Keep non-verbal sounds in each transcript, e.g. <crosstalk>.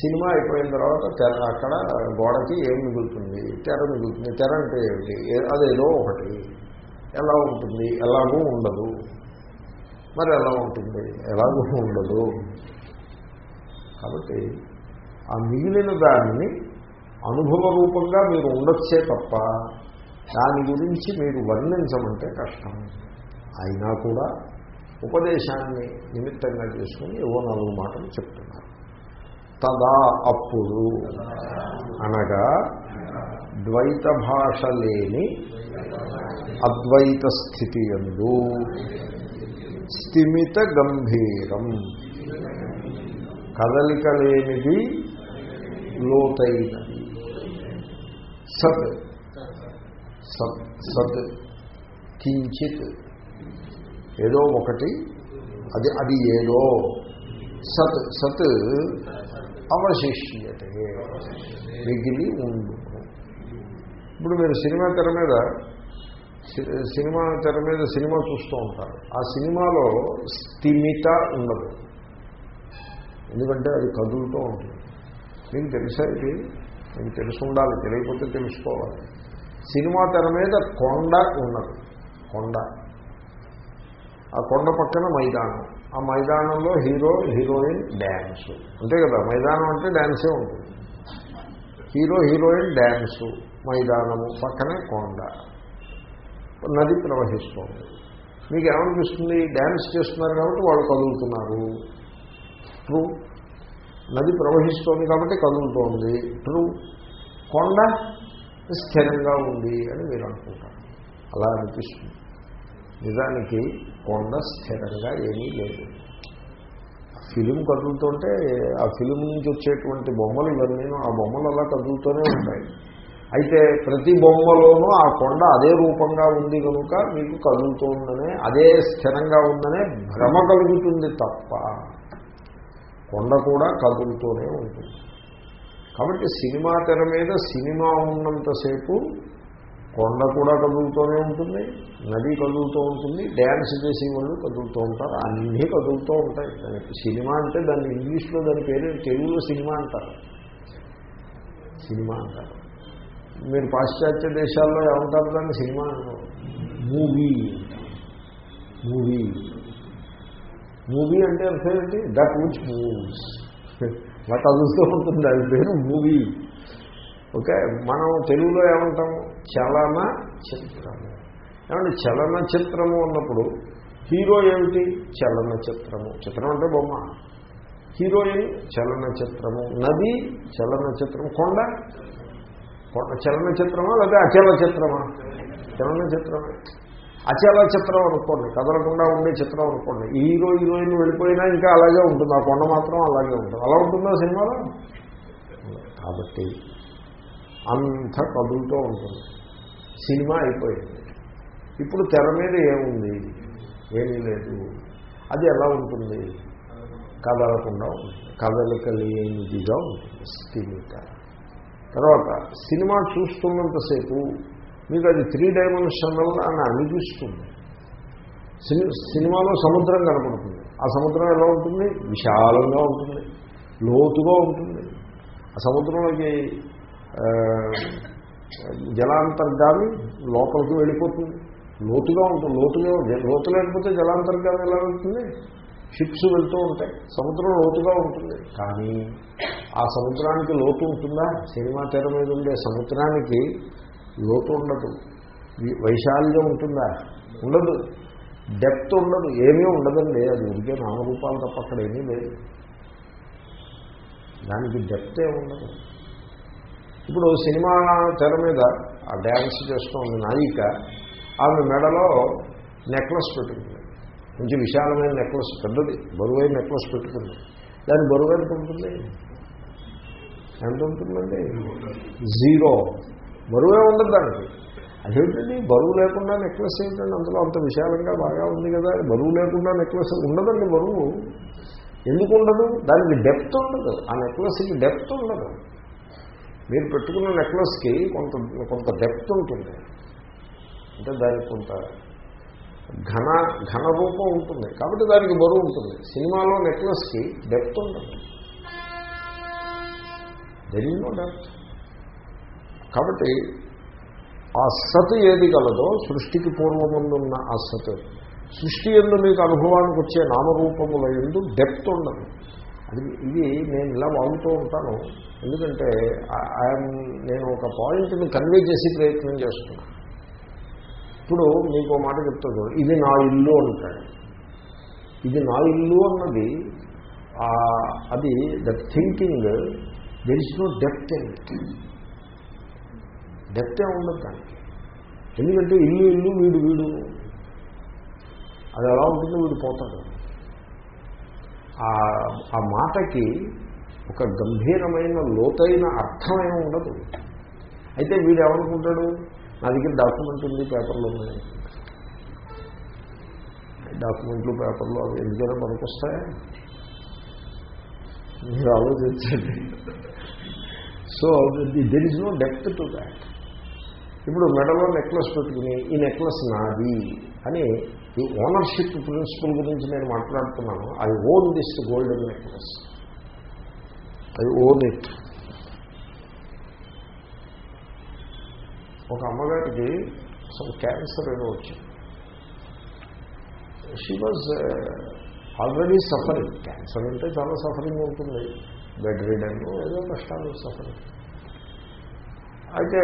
Cinema అయిపోయిన తర్వాత తెర అక్కడ గోడకి ఏం మిగులుతుంది? తెర మిగులుతుంది. తెర అంటే ఏమిటి? అదేదో ఒకటి. ఎలా ఉంటుంది? ఎలాగూ ఉండదు. మరి ఎలా ఉంటుంది? ఎలాగూ ఉండదు. కాబట్టి ఆ మిగిలిన దానిని అనుభవ రూపంగా మీరు ఉండొచ్చే తప్ప దాని గురించి మీరు వర్ణించమంటే కష్టం. అయినా కూడా ఉపదేశాన్ని నిమిత్తంగా చేసుకుని ఏవో నాలుగు మాటలు చెప్తున్నారు. తదా అప్పుడు. అనగా ద్వైత భాష లేని అద్వైత స్థితి ఎందు స్థిమిత గంభీరం. కదలిక లేనిది లోతైనది సత్. సత్ సత్ కించిత్. ఏదో ఒకటి అది అది ఏదో. సత్ సత్ అవశిష్యతే. మిగిలి ఉండు ఇప్పుడు మీరు సినిమా తెర మీద సి- సినిమా తెర మీద సినిమా చూస్తూ ఉంటారు. ఆ సినిమాలో స్థిమిత ఉండదు. ఎందుకంటే అది కదులుతూ ఉంటుంది. మీకు తెలుసా ఇది? మీకు తెలిసి ఉండాలి తెలియకపోతే తెలుసుకోవాలి. సినిమా తెర మీద కొండ ఉన్నది. కొండ. ఆ కొండ పక్కన మైదానం. ఆ మైదానంలో హీరో హీరోయిన్ డ్యాన్స్ అంతే కదా మైదానం అంటే డ్యాన్సే ఉంటుంది. హీరో హీరోయిన్ డ్యాన్సు మైదానము పక్కనే కొండ. నది ప్రవహిస్తోంది. మీకు ఏమనిపిస్తుంది డ్యాన్స్ చేస్తున్నారు కాబట్టి వాళ్ళు కదులుతున్నారు. ట్రూ. నది ప్రవహిస్తోంది కాబట్టి కదులుతోంది. ట్రూ. కొండ స్థిరంగా ఉంది అని మీరు అనుకుంటారు. అలా అనిపిస్తుంది. నిజానికి కొండ స్థిరంగా ఏమీ లేదు. ఫిలిం కదులుతుంటే ఆ ఫిలిం నుంచి వచ్చేటువంటి బొమ్మలు ఇవన్నీ ఆ బొమ్మలు అలా కదులుతూనే ఉంటాయి. అయితే ప్రతి బొమ్మలోనూ ఆ కొండ అదే రూపంగా ఉంది కనుక మీకు కదులుతోందనే అదే స్థిరంగా ఉందనే భ్రమ కలుగుతుంది తప్ప కొండ కూడా కదులుతూనే ఉంటుంది. కాబట్టి సినిమా తెర మీద సినిమా ఉన్నంతసేపు కొండ కూడా కదులుతూనే ఉంటుంది నది కదులుతూ ఉంటుంది డ్యాన్స్ చేసే వాళ్ళు కదులుతూ ఉంటారు అన్నీ కదులుతూ ఉంటాయి. దానికి సినిమా అంటే దాన్ని ఇంగ్లీష్లో దాని పేరు తెలుగులో సినిమా అంటారు. సినిమా అంటారు. మీరు పాశ్చాత్య దేశాల్లో ఏమంటారు దాన్ని సినిమా మూవీ మూవీ. మూవీ అంటే అర్థం ఏంటి? దట్ విచ్ మూవ్స్ <laughs> అలా కదులుతూ ఉంటుంది దాని పేరు మూవీ. ఓకే మనం తెలుగులో ఏమంటాము చలన చిత్రము. ఏమంటే చలన చిత్రము ఉన్నప్పుడు హీరో ఏమిటి? చలన చిత్రము. చిత్రం అంటే బొమ్మ. హీరోయిన్ చలన చిత్రము. నది చలన చిత్రం. కొండ? కొండ. చలన చిత్రమా లేదా అచల చిత్రమా? చలన చిత్రమే. అచల చిత్రం అనుకోండి కదలకుండా ఉండే చిత్రం అనుకోండి. హీరో హీరోయిన్ వెళ్ళిపోయినా ఇంకా అలాగే ఉంటుంది. ఆ కొండ మాత్రం అలాగే ఉంటుంది. అలా ఉంటుందా సినిమాలో? కాబట్టి అంత కదులుతూ ఉంటుంది. సినిమా అయిపోయింది. ఇప్పుడు తెర మీద ఏముంది? ఏమీ లేదు. అది ఎలా ఉంటుంది? కదలకుండా ఉంటుంది. కదలిక లేనిదిగా ఉంటుంది స్థిమిత తర్వాత సినిమా చూస్తున్నంతసేపు మీకు అది త్రీ డైమెన్షనల్ అని అనిపిస్తుంది. సిని- సినిమాలో సముద్రం కనపడుతుంది. ఆ సముద్రం ఎలా ఉంటుంది? విశాలంగా ఉంటుంది. లోతుగా ఉంటుంది. ఆ సముద్రంలోకి జలాంతర్గామి లోపలికి వెళ్ళిపోతుంది. లోతుగా ఉంటుంది. లోతుగా లోతు లేకపోతే జలాంతర్గామి ఎలా వెళ్తుంది? షిప్స్ వెళ్తూ ఉంటాయి. సముద్రం లోతుగా ఉంటుంది. కానీ ఆ సముద్రానికి లోతు ఉంటుందా? సినిమా తెర మీద ఉండే సముద్రానికి లోతు ఉండదు. వైశాల్యం ఉంటుందా? ఉండదు. డెప్త్ ఉండదు. ఏమీ ఉండదండి. అది ఉడికే నామరూపాలు తప్ప అక్కడ ఏమీ లేదు. దానికి డెప్తే ఉండదు. ఇప్పుడు సినిమా తెర మీద ఆ డ్యాన్స్ చేస్తూ నాయిక ఆమె మెడలో నెక్లెస్ పెట్టుకుంది మంచి విశాలమైన నెక్లెస్ పెద్దది బరువైన నెక్లెస్ పెట్టుకుంది దాని బరువు ఎంత ఉంటుంది? ఎంత ఉంటుందండి? జీరో. బరువే ఉండదు దానికి. అదేంటండి? బరువు లేకుండా నెక్లెస్ ఏంటండి? అందులో అంత విశాలంగా బాగా ఉంది కదా. బరువు లేకుండా నెక్లెస్ ఉండదండి బరువు. ఎందుకు ఉండదు? దానికి డెప్త్ ఉండదు. ఆ నెక్లెస్కి డెప్త్ ఉండదు. మీరు పెట్టుకున్న నెక్లెస్కి కొంత కొంత డెప్త్ ఉంటుంది. అంటే దానికి కొంత ఘన ఘన రూపం ఉంటుంది. కాబట్టి దానికి బరువు ఉంటుంది. సినిమాలో నెక్లెస్కి డెప్త్ ఉండదు దెర్ డెప్త్ కాబట్టి ఆ సత్ ఏది గలదో సృష్టికి పూర్వముందున్న ఆ సత్ సృష్టి ఎందు మీకు అనుభవానికి వచ్చే నామరూపముల ఎందు డెప్త్ ఉండదు. అది ఇది నేను ఇలా వాగుతూ ఉంటాను. ఎందుకంటే ఐఎమ్ నేను ఒక పాయింట్ని కన్వే చేసి ప్రయత్నం చేస్తున్నా. ఇప్పుడు మీకు మాట చెప్తాడు ఇది నా ఇల్లు అంటాడు. ఇది నా ఇల్లు అన్నది అది that thinking there is no depth in it depth ఉండదు దానికి. ఎందుకంటే ఇల్లు ఇల్లు వీడు వీడు. అది ఎలా ఉంటుందో వీడు పోతాడు. ఆ మాటకి ఒక గంభీరమైన లోతైన అర్థమైన ఉండదు. అయితే వీడు ఏమనుకుంటాడు? నా దగ్గర డాక్యుమెంట్ ఉంది పేపర్లు ఉన్నాయి. డాక్యుమెంట్లు పేపర్లు అవి ఎందుకైనా పనికొస్తాయా? మీరు ఆలోచించండి. So there is no depth to that ఇప్పుడు మెడలో నెక్లెస్ పెట్టుకుని ఈ నెక్లెస్ నాది అని ఈ ఓనర్షిప్ ప్రిన్సిపల్ గురించి నేను మాట్లాడుతున్నాను. I own this golden necklace I own it. ఒక అమ్మగారికి అసలు క్యాన్సర్ ఏదో వచ్చింది. She was already suffering cancer అంటే చాలా సఫరింగ్ ఉంటుంది. బెడ్ రీడన్ ఏదో కష్టాలు సఫరింగ్ అయితే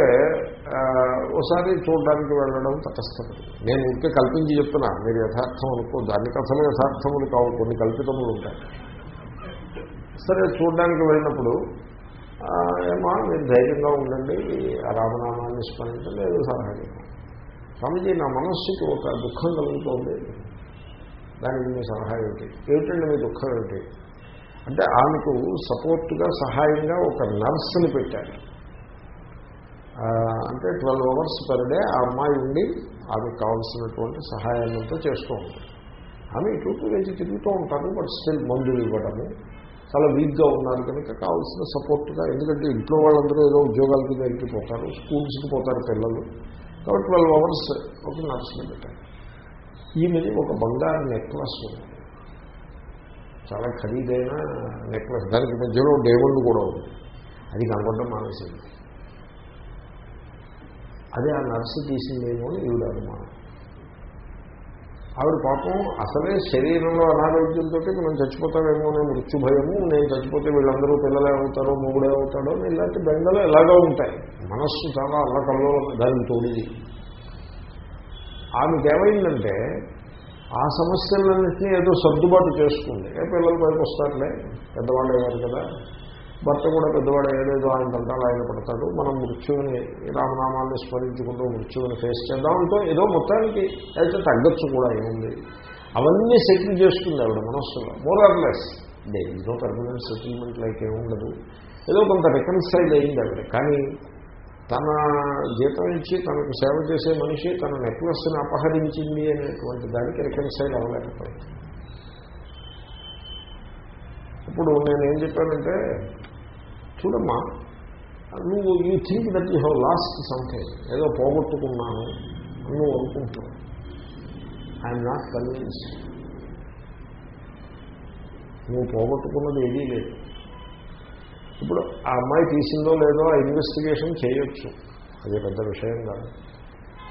ఒకసారి చూడడానికి వెళ్ళడం తటస్థపడి నేను ఇంకే కల్పించి చెప్తున్నా మీరు యథార్థం అనుకో దానికి కథలు యథార్థములు కావు కొన్ని కల్పితములు ఉంటాయి. సరే చూడడానికి వెళ్ళినప్పుడు ఆ, ఏమా మీరు ధైర్యంగా ఉండండి ఆ రామనామాన్ని స్మరించండి ఏదో సలహా స్వామీజీ నా మనస్సుకి ఒక దుఃఖం కలుగుతోంది. దానికి మీ సలహా ఏమిటి? ఏమిటండి మీ దుఃఖం ఏమిటి? అంటే ఆమెకు సపోర్ట్గా సహాయంగా ఒక నర్సుని పెట్టారు. అంటే ట్వెల్వ్ అవర్స్ పర్ డే ఆ అమ్మాయి ఉండి ఆమెకు కావాల్సినటువంటి సహాయాలంతా చేస్తూ ఉంటుంది. ఆమె ఇటు వేసి తిరుగుతూ ఉంటారు బట్ స్టిల్ మందులు ఇవ్వడము. చాలా వీక్గా ఉన్నారు కనుక కావాల్సిన సపోర్ట్గా ఎందుకంటే ఇంట్లో వాళ్ళందరూ ఏదో ఉద్యోగాల మీద పోతారు స్కూల్స్కి పోతారు పిల్లలు. కాబట్టి ట్వెల్వ్ అవర్స్ ఒక నర్సుని పెట్టారు. ఈమెది ఒక బంగారు నెక్లెస్ ఉంది చాలా ఖరీదైన నెక్లెస్ దానికి మధ్యలో డేమండ్ కూడా ఉంది. అది కనపడడం మానేసింది అదే ఆ నర్సు తీసిందేమో ఈవిడ అనుమానం. ఆవిడ పాపం అసలే శరీరంలో అనారోగ్యంతో మనం చచ్చిపోతామేమో అనే మృత్యు భయము నేను చచ్చిపోతే వీళ్ళందరూ పిల్లలే అవుతారో మొగుడే అవుతాడో ఇలాంటి బెంగలు ఎలాగో ఉంటాయి. మనస్సు చాలా అల్లకల్లో దానికి తోడిది. ఆమెకి ఏమైందంటే ఆ సమస్యలన్నింటినీ ఏదో సర్దుబాటు చేసుకుంది. ఏ పిల్లలు పైకి వస్తారులే? పెద్దవాళ్ళు అయ్యారు కదా. భర్త కూడా పెద్దవాడు ఏదేదో ఆయన తంటాలు ఆయన పడతాడు. మనం మృత్యువుని రామనామాన్ని స్మరించుకుంటూ మృత్యువుని ఫేస్ చేద్దాం అంటూ ఏదో మొత్తానికి అయితే తగ్గచ్చు కూడా ఏముంది. అవన్నీ సెటిల్ చేస్తుంది ఆవిడ మనస్సులో. మోరార్లెస్ దే ఇదో పర్మనెంట్ సెటిల్మెంట్ లైక్ ఏముండదు. ఏదో కొంత రికన్సైల్ అయింది ఆవిడ. కానీ తన జీతం ఇచ్చి తనకు సేవ చేసే మనిషి తన నెక్లెస్ని అపహరించింది అనేటువంటి దానికి రికన్సైల్ అవ్వలేకపోయింది. ఇప్పుడు నేనేం చెప్పానంటే చూడమ్మా నువ్వు you think that you have lost something ఏదో పోగొట్టుకున్నాను అని నువ్వు అనుకుంటున్నావు. ఐఎమ్ నాట్ కన్విన్స్ నువ్వు పోగొట్టుకున్నది ఏదీ లేదు. ఇప్పుడు ఆ అమ్మాయి తీసిందో లేదో ఆ ఇన్వెస్టిగేషన్ చేయొచ్చు. అది పెద్ద విషయం కాదు.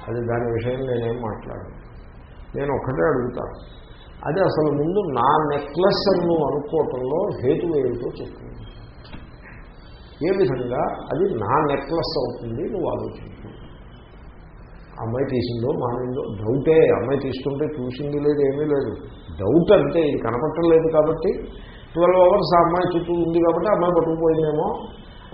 అది దాని విషయం నేనేం మాట్లాడను. నేను ఒక్కటే అడుగుతాను అది అసలు ముందు నా నెక్లెస్ అని నువ్వు అనుకోవటంలో హేతు ఏమిటో చెప్పు. ఏ విధంగా అది నా నెక్లెస్ అవుతుంది నువ్వు ఆలోచించు. అమ్మాయి తీసిందో మానిందో డౌటే. అమ్మాయి తీసుకుంటే చూసింది లేదు ఏమీ లేదు. డౌట్ అంటే ఇది కనపట్టలేదు కాబట్టి ట్వెల్వ్ అవర్స్ ఆ అమ్మాయి చుట్టూ ఉంది కాబట్టి అమ్మాయి పట్టుకుపోయిందేమో.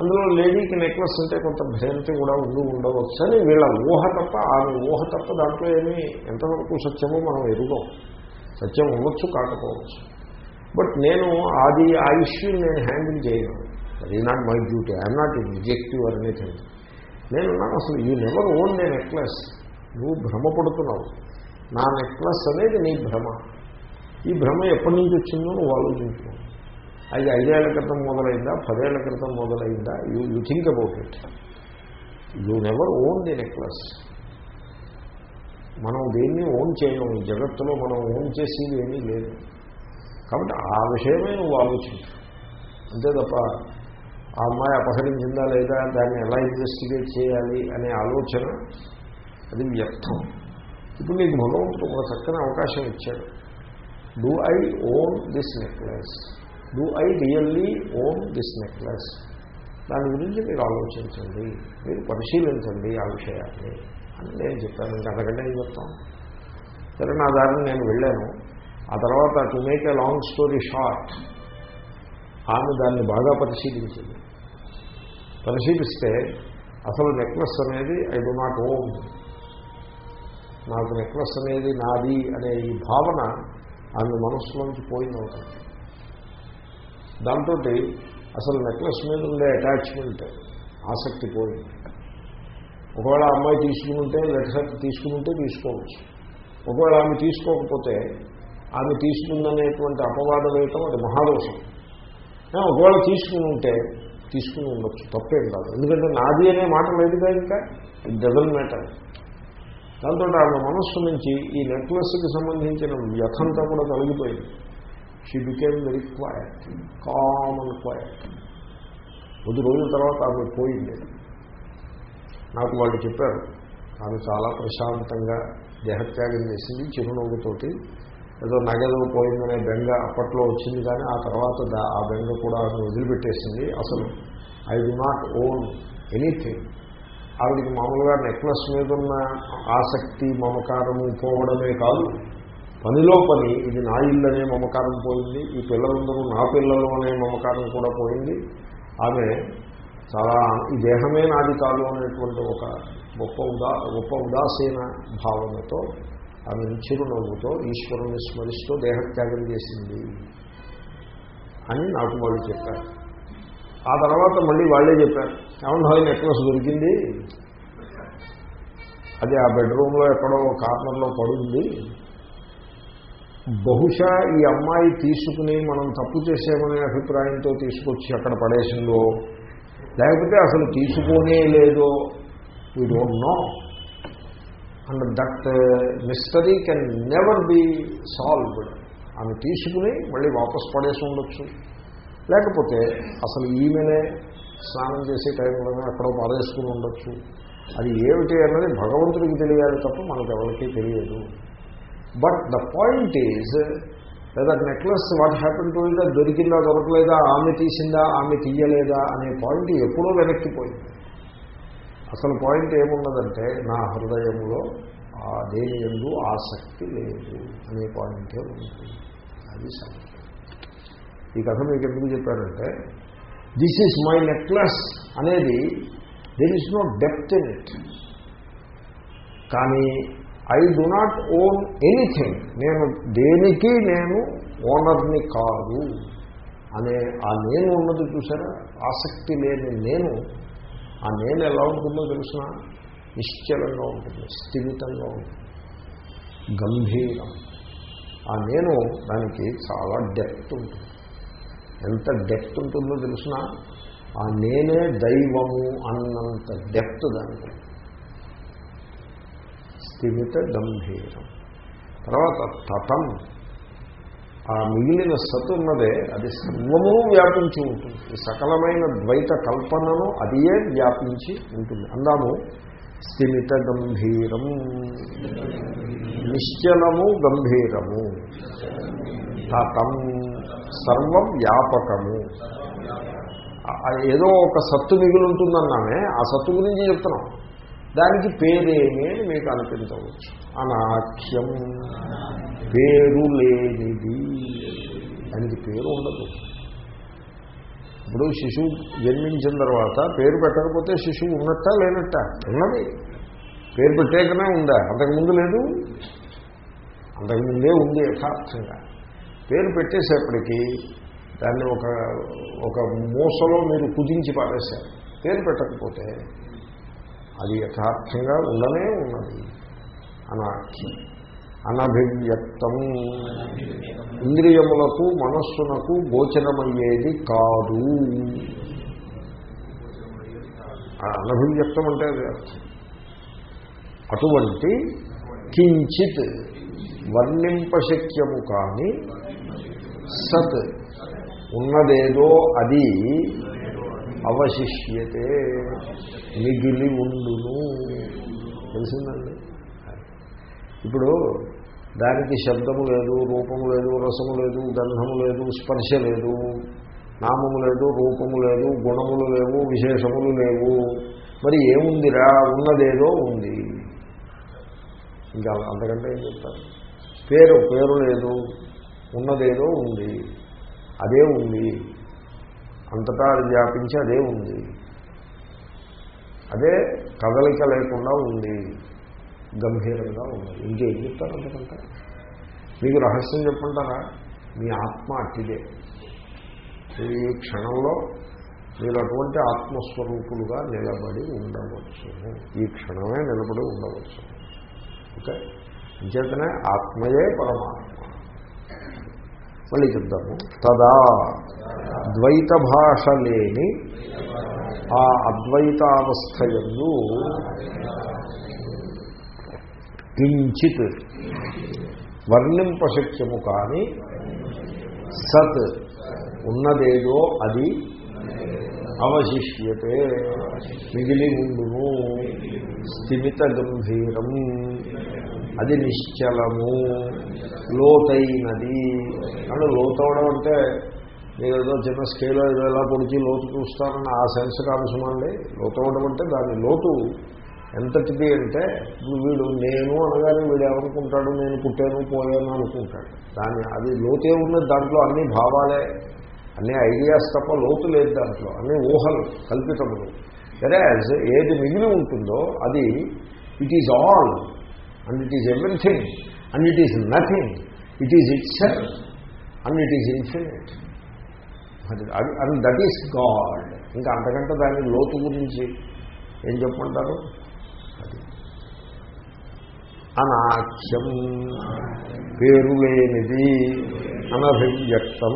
అందులో లేడీకి నెక్లెస్ ఉంటే కొంత భ్రాంతి కూడా ఉండి ఉండవచ్చు అని వీళ్ళ ఊహ తప్ప ఆమె ఊహ తప్ప దాంట్లో ఏమీ ఎంతవరకు సత్యమో మనం ఎరుగం. సత్యం ఉండొచ్చు కాకపోవచ్చు. బట్ నేను అది ఆ ఇష్యూని నేను హ్యాండిల్ చేయను. అది not my duty I'm not rejective or anything నేను అసలు you never own the necklace నువ్వు భ్రమపడుతున్నావు నా నెక్లెస్ అనేది నీ భ్రమ. ఈ భ్రమ ఎప్పటి నుంచి వచ్చిందో నువ్వు ఆలోచించు అది ఐదేళ్ళ క్రితం మొదలైందా పదేళ్ళ క్రితం మొదలైందా? You you think about it you never own the necklace మనం దేన్ని ఓన్ చేయము. ఈ జగత్తులో మనం ఓన్ చేసేది ఏమీ లేదు. కాబట్టి ఆ విషయమే నువ్వు ఆలోచించు అంతే తప్ప ఆ అమ్మాయి అపహరించిందా లేదా దాన్ని ఎలా ఇన్వెస్టిగేట్ చేయాలి అనే ఆలోచన అది వ్యర్థం. ఇప్పుడు నీకు భగవంతుడు ఒక చక్కని అవకాశం ఇచ్చాడు. Do I own this necklace do I really own this necklace దాని గురించి మీరు ఆలోచించండి మీరు పరిశీలించండి ఆ విషయాన్ని అని నేను చెప్పాను. ఇంకా అంతకంటే ఏం చెప్తాను సరే నా దారిని నేను వెళ్ళాను. ఆ తర్వాత to make a long story short ఆమె దాన్ని బాగా పరిశీలించింది. పరిశీలిస్తే అసలు నెక్లెస్ అనేది ఐ డు నాట్ ఓన్ నాకు నెక్లెస్ అనేది నాది అనే ఈ భావన ఆమె మనస్సులోంచి పోయింది అవుతుంది దాంతో అసలు నెక్లెస్ మీద ఉండే అటాచ్మెంట్ ఆసక్తి పోయింది. ఒకవేళ అమ్మాయి తీసుకుని లెటర్ తీసుకుని ఉంటే తీసుకోవచ్చు. ఒకవేళ ఆమె తీసుకోకపోతే ఆమె తీసుకుందనేటువంటి అపవాదం వేయటం అది మహాదోషం. ఒకవేళ తీసుకుని ఉంటే తీసుకుని ఉండొచ్చు. తప్పేం కాదు. ఎందుకంటే నాది అనే మాట లేదుగా ఇంకా? ఇట్ డజన్ మ్యాటర్ దాంతో ఆమె మనస్సు నుంచి ఈ నెక్లెస్కి సంబంధించిన వ్యథంతా కూడా కలిగిపోయింది she became very quiet common quiet కొద్ది రోజుల తర్వాత ఆమె పోయింది. నాకు వాళ్ళు చెప్పారు ఆమె చాలా ప్రశాంతంగా దేహత్యాగం చేసింది చిరునవ్వుతోటి. ఏదో నగదు పోయిందనే బెంగ అప్పట్లో వచ్చింది కానీ ఆ తర్వాత ఆ బెంగ కూడా వదిలిపెట్టేసింది. అసలు I do not own anything. ఆవిడికి మామూలుగా నెక్లెస్ మీద ఉన్న ఆసక్తి మమకారము పోవడమే కాదు. పనిలో పని ఇది నా ఇల్లు అనే మమకారం పోయింది ఈ పిల్లలందరూ నా పిల్లలు అనే మమకారం కూడా పోయింది. ఆమె చాలా ఈ దేహమే నాది కాదు అనేటువంటి ఒక గొప్ప ఉదా గొప్ప ఉదాసీన భావనతో ఆమె చిరునవ్వుతో ఈశ్వరుని స్మరిస్తూ దేహత్యాగం చేసింది అని నాకు వాళ్ళు చెప్పారు. ఆ తర్వాత మళ్ళీ వాళ్ళే చెప్పారు ఏమన్నా హాయ్ నెక్లెస్ దొరికింది? అది ఆ బెడ్రూమ్లో ఎక్కడో కార్నర్లో పడుంది. బహుశా ఈ అమ్మాయి తీసుకుని మనం తప్పు చేసేమనే అభిప్రాయంతో తీసుకొచ్చి అక్కడ పడేసిందో లేకపోతే అసలు తీసుకోనే లేదో. We don't know and that mystery can never be solved. ఆమె తీసుకుని మళ్ళీ వాపస్ పడేసి ఉండొచ్చు. లేకపోతే అసలు ఈమెనే స్నానం చేసే టైంలో ఎక్కడో పారేసుకుని ఉండొచ్చు. అది ఏమిటి అన్నది భగవంతుడికి తెలియాలి తప్ప మనకు ఎవరికి తెలియదు. బట్ ద పాయింట్ ఈజ్ లేదా నెక్లెస్ వాట్ హ్యాపెన్ టు దొరికిందా దొరకలేదా ఆమె తీసిందా ఆమె తీయలేదా అనే పాయింట్ ఎప్పుడో వెనక్కిపోయింది అసలు పాయింట్ ఏమున్నదంటే నా హృదయంలో ఆ దేని ఎందు ఆసక్తి లేదు అనే పాయింటే ఉంది అది సమస్య ఈ కథ మీకు ఎందుకు చెప్పారంటే దిస్ ఈజ్ మై నెక్లెస్ అనేది there is no depth in it కానీ I do not own anything నేను దేనికి నేను ఓనర్ని కాదు. అనే ఆ నేను ఉన్నది చూసారా? ఆసక్తి లేని నేను ఆ నేను ఎలా ఉంటుందో తెలిసిన? నిశ్చలంగా ఉంటుంది స్థిమితంగా ఉంటుంది. గంభీరం. ఆ నేను దానికి చాలా డెప్త్ ఉంటుంది. ఎంత డెప్త్ ఉంటుందో తెలిసిన? ఆ నేనే దైవము అన్నంత డెప్త్ దానికి. స్థిమిత గంభీరం. తర్వాత తతం ఆ మిగిలిన సత్ ఉన్నదే అది సర్వము వ్యాపించి ఉంటుంది. ఈ సకలమైన ద్వైత కల్పనను అదియే వ్యాపించి ఉంటుంది. అందాము స్థిమిత గంభీరం. నిశ్చలము గంభీరము. తతం సర్వం వ్యాపకము ఏదో ఒక సత్తు మిగిలి ఉంటుందన్నామే ఆ సత్తు గురించి చెప్తున్నాం. దానికి పేరేమి అని మీకు అనిపించవచ్చు. అనాఖ్యం. పేరు లేనిది. దానికి పేరు ఉండదు. ఇప్పుడు శిశువు జన్మించిన తర్వాత పేరు పెట్టకపోతే శిశువు ఉన్నట్టా లేనట్టా? ఉన్నది. పేరు పెట్టేకనే ఉందా? అంతకుముందు లేదు. అంతకుముందే ఉంది యథార్థంగా. పేరు పెట్టేసేపటికి దాన్ని ఒక ఒక మూసలో మీరు కుదించి పారేశారు. పేరు పెట్టకపోతే అది యథార్థంగా ఉండనే ఉన్నది. అనాఖ్యం అనభివ్యక్తం. ఇంద్రియములకు మనస్సునకు గోచరమయ్యేది కాదు. అనభివ్యక్తం అంటే అది అర్థం. అటువంటి కించిత్ వర్ణింపశక్యము కాని సత్ ఉన్నదేదో అది అవశిష్యతే. మిగిలి ఉండును. తెలిసిందండి? ఇప్పుడు దానికి శబ్దము లేదు రూపము లేదు రసము లేదు గంధము లేదు స్పర్శ లేదు. నామము లేదు రూపము లేదు గుణములు లేవు విశేషములు లేవు. మరి ఏముందిరా? ఉన్నదేదో ఉంది. ఇంకా అంతకంటే ఏం చెప్తారు? పేరు పేరు లేదు ఉన్నదేదో ఉంది. అదే ఉంది. అంతటా అది వ్యాపించి అదే ఉంది. అదే కదలిక లేకుండా ఉంది. గంభీరంగా ఉంది. ఇంకేం చెప్తారు ఎందుకంటే మీకు రహస్యం చెప్పుంటారా మీ ఆత్మ అట్టిదే. ఈ క్షణంలో మీరు అటువంటి ఆత్మస్వరూపులుగా నిలబడి ఉండవచ్చు. ఈ క్షణమే నిలబడి ఉండవచ్చు. ఓకే? అంచేతనే ఆత్మయే పరమాత్మ. మళ్ళీ చెప్తాము. తదా ద్వైత భాష లేని ఆ అద్వైతావస్థయందు కించిత్ వర్ణింపశక్యము కానీ సత్ ఉన్నదేదో అది అవశిష్యతే. మిగిలి ఉండును. స్థిమిత గంభీరం. అది నిశ్చలము. లోతైనది. అంటే లోతవడం అంటే మీరు ఏదో చిన్న స్కేలో ఏదో ఎలా పొడిచి లోతు చూస్తారని ఆ సెన్స్ కావసమండి లోతు అవడం అంటే దాని లోతు ఎంతటిది అంటే ఇప్పుడు వీడు నేను అనగానే వీడు ఏమనుకుంటాడు నేను పుట్టాను పోయాను అనుకుంటాడు. దాని అది లోతే ఉన్నది దాంట్లో అన్ని భావాలే. అన్ని ఐడియాస్ తప్ప లోతు లేదు దాంట్లో. అన్ని ఊహలు కల్పితములు. సరే ఏది మిగిలి ఉంటుందో అది it is all and it is everything and it is nothing it is itself and it is infinite అది అండ్ దట్ ఈస్ గాడ్ ఇంకా అంతకంటే దాని లోతు గురించి ఏం చెప్పుకుంటారు? అది. అనాఖ్యం పేరు లేనిది అనభివ్యక్తం.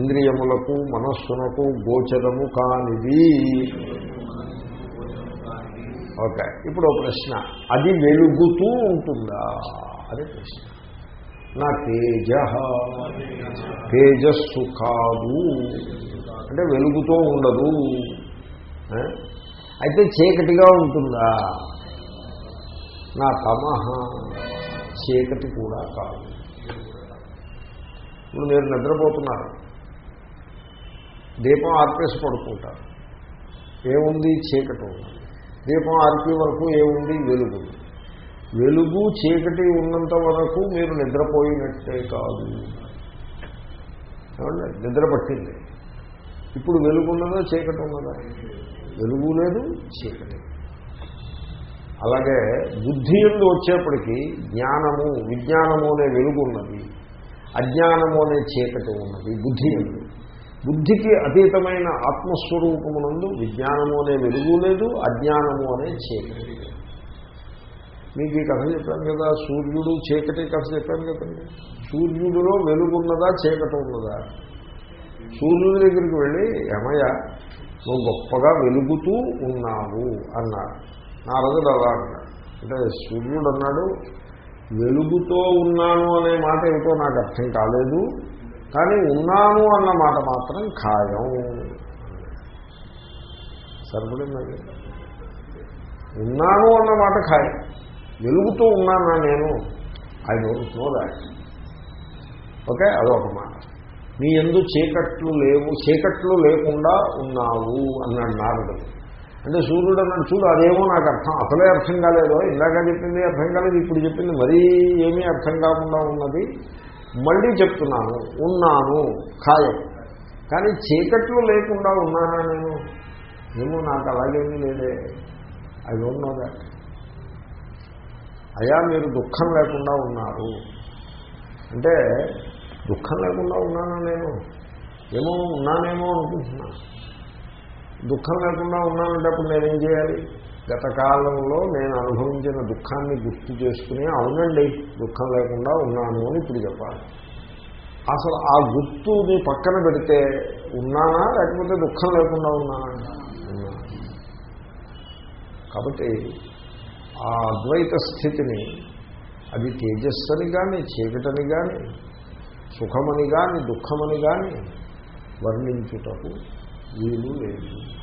ఇంద్రియములకు మనస్సునకు గోచరము కానిది. ఓకే ఇప్పుడు ప్రశ్న. అది వెలుగుతూ ఉంటుందా? అదే ప్రశ్న. నా తేజ తేజస్సు కాదు. అంటే వెలుగుతూ ఉండదు. అయితే చీకటిగా ఉంటుందా? నా తమహ చీకటి కూడా కాదు. ఇప్పుడు మీరు నిద్రపోతున్నారు. దీపం ఆర్పేసి పడుకుంటారు. ఏముంది? చీకటి ఉంది. దీపం ఆర్పే వరకు ఏముంది? వెలుగు వెలుగు చీకటి ఉన్నంత వరకు మీరు నిద్రపోయినట్టే కాదు. ఏమండి? నిద్ర పట్టింది. ఇప్పుడు వెలుగు ఉన్నదా చీకటి ఉన్నదా? వెలుగు లేదు చీకటి. అలాగే బుద్ధి ఎందు వచ్చేప్పటికీ జ్ఞానము విజ్ఞానము అనే వెలుగు ఉన్నది. అజ్ఞానము అనే చీకటి ఉన్నది బుద్ధి ఎందు. బుద్ధికి అతీతమైన ఆత్మస్వరూపమునందు విజ్ఞానము అనే వెలుగు లేదు అజ్ఞానము అనే చీకటి లేదు. మీకు ఈ కథ చెప్పాను కదా సూర్యుడు చీకటి కథ చెప్పాను కదండి సూర్యుడిలో వెలుగున్నదా చీకటి ఉన్నదా? సూర్యుడి దగ్గరికి వెళ్ళి ఏమయ్య నువ్వు గొప్పగా వెలుగుతూ ఉన్నావు అన్నాడు. నారదుడు అలా అన్నాడు. అంటే సూర్యుడు అన్నాడు వెలుగుతో ఉన్నాను అనే మాట ఏమిటో నాకు అర్థం కాలేదు కానీ ఉన్నాను అన్న మాట మాత్రం ఖాయం. సరిపడిందండి ఉన్నాను అన్న మాట ఖాయం. వెలుగుతూ ఉన్నానా నేను? I don't know that okay అదొక మాట. నీ ఎందు చీకట్లు లేవు చీకట్లు లేకుండా ఉన్నావు అన్నాడు నారదుడు. అంటే సూర్యుడు అన్నాడు చూడు అదేమో నాకు అర్థం అసలే అర్థం కాలేదు ఇందాక చెప్పింది అర్థం కాలేదు ఇప్పుడు చెప్పింది మరీ ఏమీ అర్థం కాకుండా ఉన్నది. మళ్ళీ చెప్తున్నాను ఉన్నాను ఖాయం. కానీ చీకట్లు లేకుండా ఉన్నానా నేను? ఏమో నాకు అలాగేమీ లేదే. ఐ డోంట్ నో దాట్ అయా మీరు దుఃఖం లేకుండా ఉన్నారు. అంటే దుఃఖం లేకుండా ఉన్నానా నేను? ఏమో ఉన్నానేమో అనుకుంటున్నాను దుఃఖం లేకుండా ఉన్నానంటే అప్పుడు నేనేం చేయాలి? గత కాలంలో నేను అనుభవించిన దుఃఖాన్ని గుర్తు చేసుకుని అవునండి దుఃఖం లేకుండా ఉన్నాను అని ఇప్పుడు చెప్పాలి. అసలు ఆ గుర్తుని పక్కన పెడితే ఉన్నానా లేకపోతే దుఃఖం లేకుండా ఉన్నానా? కాబట్టి ఆ అద్వైత స్థితిని అది తేజస్సని కానీ చీకటని కానీ సుఖమని కానీ దుఃఖమని కానీ వర్ణించుటకు వీలు లేదు.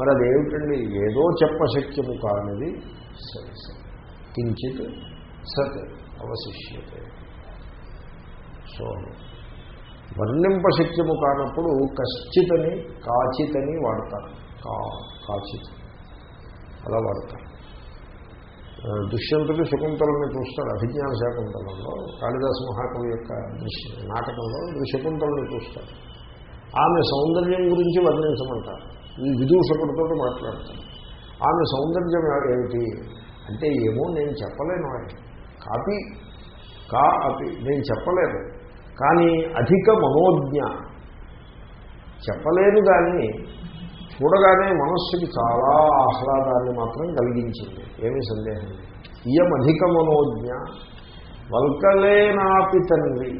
మరి అదేమిటండి? ఏదో చెప్పశక్యము కానిది సరే సరే. కించిత్ సత్ అవశిష్యతే. సో వర్ణింపశక్యము కానప్పుడు కశ్చితని కాచితని వాడతారు. కా కాచిత్. అలా వాడతారు. దుష్యంతుడు శకుంతలని చూస్తాడు అభిజ్ఞాన శాకుంతలంలో కాళిదాసు మహాకవి యొక్క దృశ్య నాటకంలో శకుంతలని చూస్తాడు ఆమె సౌందర్యం గురించి వర్ణించమంటారు. ఈ విదూషకుడితో మాట్లాడతాను ఆమె సౌందర్యం ఏమిటి? అంటే ఏమో నేను చెప్పలేను ఆయన కాపీ? కా అపి నేను చెప్పలేను కానీ అధిక మనోజ్ఞ. చెప్పలేను కానీ చూడగానే మనస్సుకి చాలా ఆహ్లాదాన్ని మాత్రం కలిగించింది. ఏమీ సందేహం ఇయం అధిక మనోజ్ఞ వల్కలేనాపి తండ్రి.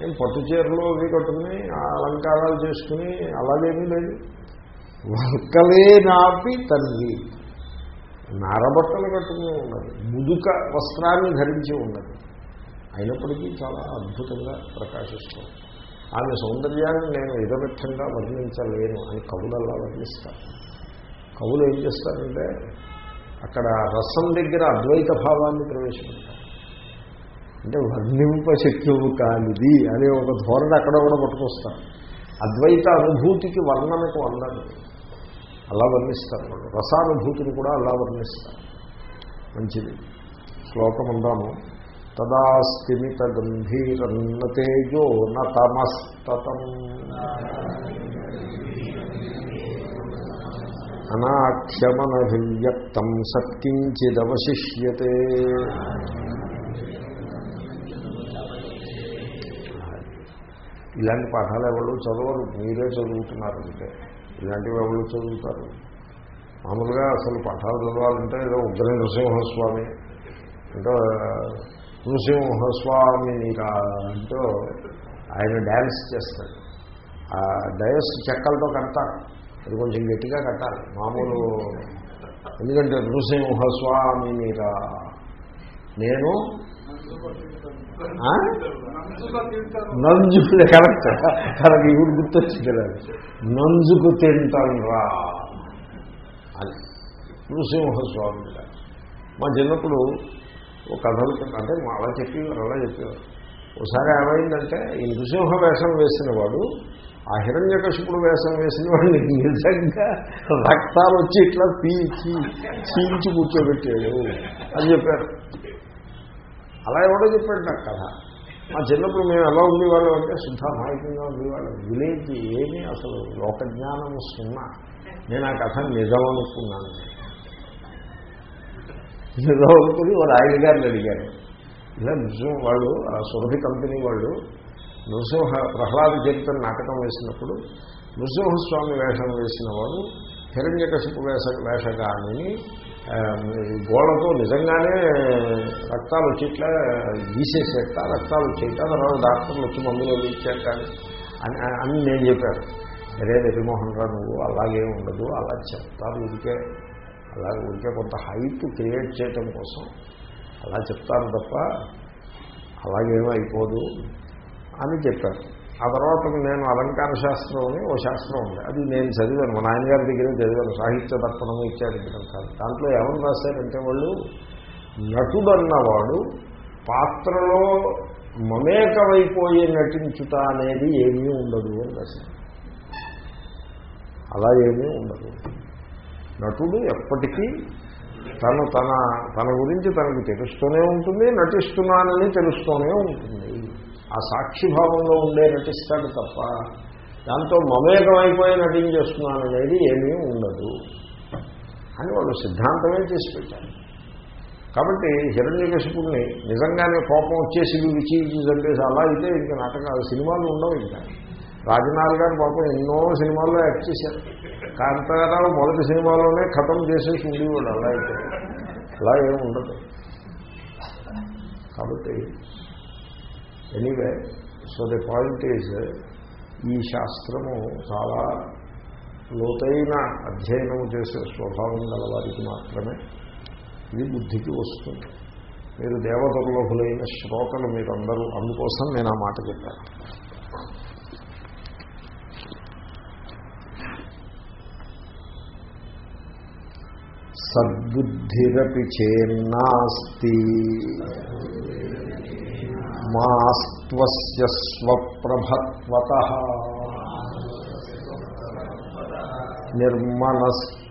నేను పట్టు చీరలు అవి కట్టుకుని ఆ అలంకారాలు చేసుకుని అలాగేమీ లేదు. వల్కలేనాపి తండ్రి. నారబట్టలు కట్టుకుని ఉన్నది. ముదుక వస్త్రాన్ని ధరించి ఉన్నది. అయినప్పటికీ చాలా అద్భుతంగా ప్రకాశిస్తుంది. ఆమె సౌందర్యాన్ని నేను విధమిత్తంగా వర్ణించలేను అని కవులల్లా వర్ణిస్తారు. కవులు ఏం చేస్తారంటే అక్కడ రసం దగ్గర అద్వైత భావాన్ని ప్రవేశపెడతారు. అంటే వర్ణింప వర్ణింపశక్యము కానిది అనే ఒక ధోరణి అక్కడ కూడా పట్టుకొస్తారు. అద్వైత అనుభూతికి వర్ణనకు అందదు. అలా వర్ణిస్తారు వాళ్ళు. రసానుభూతిని కూడా అలా వర్ణిస్తారు. మంచిది. శ్లోకం అందాము తదాస్తిమిత గంభీరన్న తేజో నతమస్తతం. అనాఖ్యమనభివ్యక్తం సత్కించిదవశిష్యతే. ఇలాంటి పాఠాలు ఎవరు చదవరు మీరే చదువుతున్నారు అంటే. ఇలాంటివి ఎవరు చదువుతారు? మామూలుగా అసలు పాఠాలు చదవాలంటే ఏదో ఉగ్ర నృసింహస్వామి అంటే నృసింహస్వామిని అంటూ ఆయన డ్యాన్స్ చేస్తాడు. ఆ డయస్ చెక్కలతో కడతారు. అది కొంచెం గట్టిగా కట్టాలి. మామూలు ఎందుకంటే నృసింహస్వామిని నేను ఆ? నంజుకు కరెక్ట్. కరెక్ట్. ఇప్పుడు గుర్తొచ్చింది కదా. నంజుకు తింటాను రా అని నృసింహస్వామి మా చిన్నప్పుడు ఒక కథలు అంటే మా అలా చెప్పేవారు అలా చెప్పేవారు. ఒకసారి ఏమైందంటే ఈ నృసింహ వేషం వేసిన వాడు ఆ హిరణ్యకశిపుడు వేషం వేసిన వాడిని నిజంగా రక్తాలు వచ్చి ఇట్లా పీల్చి చీల్చి కూర్చోబెట్టాడు అని చెప్పారు. అలా ఎవడో చెప్పాడు నాకు కథ. మా చిన్నప్పుడు మేము ఎలా ఉండేవాళ్ళం అంటే శుద్ధమాయకంగా ఉండేవాళ్ళం. విలేజ్ ఏమీ అసలు లోకజ్ఞానం సున్నా. నేను ఆ కథ నిజం అనుకున్నాను నిజం అనుకుని వాడు ఆయన గారిని అడిగారు. ఇలా నృసింహ వాళ్ళు ఆ సురభి కంపెనీ వాళ్ళు నృసింహ ప్రహ్లాద చరిత్ర నాటకం వేసినప్పుడు నృసింహస్వామి వేషం వేసిన వాడు హిరణ్యకశిపు వేష వేషగాని గోడతో నిజంగానే రక్తాలు వచ్చేట్లా గీసేసేట రక్తాలు వచ్చేట తర్వాత డాక్టర్లు వచ్చి మందులు ఇచ్చారు కానీ అని అని నేను చెప్పాను. అరే రవిమోహన్ రావు నువ్వు అలాగే ఉండదు అలా చెప్తారు ఇదికే అలా ఉంటే కొంత హైట్ క్రియేట్ చేయటం కోసం అలా చెప్తారు తప్ప అలాగేమీ అయిపోదు అని చెప్పారు. ఆ తర్వాత నేను అలంకార శాస్త్రం అని ఓ శాస్త్రం ఉంది. అది నేను చదివాను. మా నాన్నగారి దగ్గర చదివాను. సాహిత్య దర్పణము ఇత్యాది గ్రంథాలు దాంట్లో ఏమని రాశారంటే వాళ్ళు నటుడు అన్నవాడు పాత్రలో మమేకమైపోయి నటించుట అనేది ఏమీ ఉండదు అని రాశారు. అలా ఏమీ ఉండదు. నటుడు ఎప్పటికీ తను తన తన గురించి తనకు తెలుస్తూనే ఉంటుంది నటిస్తున్నానని తెలుస్తూనే ఉంటుంది. ఆ సాక్షిభావంలో ఉండే నటిస్తాడు తప్ప దాంతో మమేకమైపోయి నటించేస్తున్నాననేది ఏమీ ఉండదు అని వాళ్ళు సిద్ధాంతమే చేసి పెట్టారు. కాబట్టి హిరణ్యకశిపుణ్ణి నిజంగానే కోపం వచ్చేసి విచి చంపేసి అలా అయితే ఇంకా నాటకాలు సినిమాలు ఉండవు ఇంకా. రాజనాథ్ గారు పాపం ఎన్నో సినిమాల్లో యాక్ట్ చేశారు. కాంతారావు మొదటి సినిమాలోనే ఖతం చేసేసి ఉండేవాడు అలా అయితే. అలా ఏమి ఉండదు. కాబట్టి anyway so the point is ఈ శాస్త్రము చాలా లోతైన అధ్యయనం చేసే స్వభావం గల వారికి మాత్రమే ఇది బుద్ధికి వస్తుంది. మీరు దేవదుర్లభులైన శ్రోతలు మీరందరూ అందుకోసం నేను ఆ మాట చెప్పాను. సద్బుద్ధిరపి చేన్నాస్తి. మాస్త్వస్య స్వప్రభత్వత. నిర్మనస్కత్వసాక్షిత్వాత్.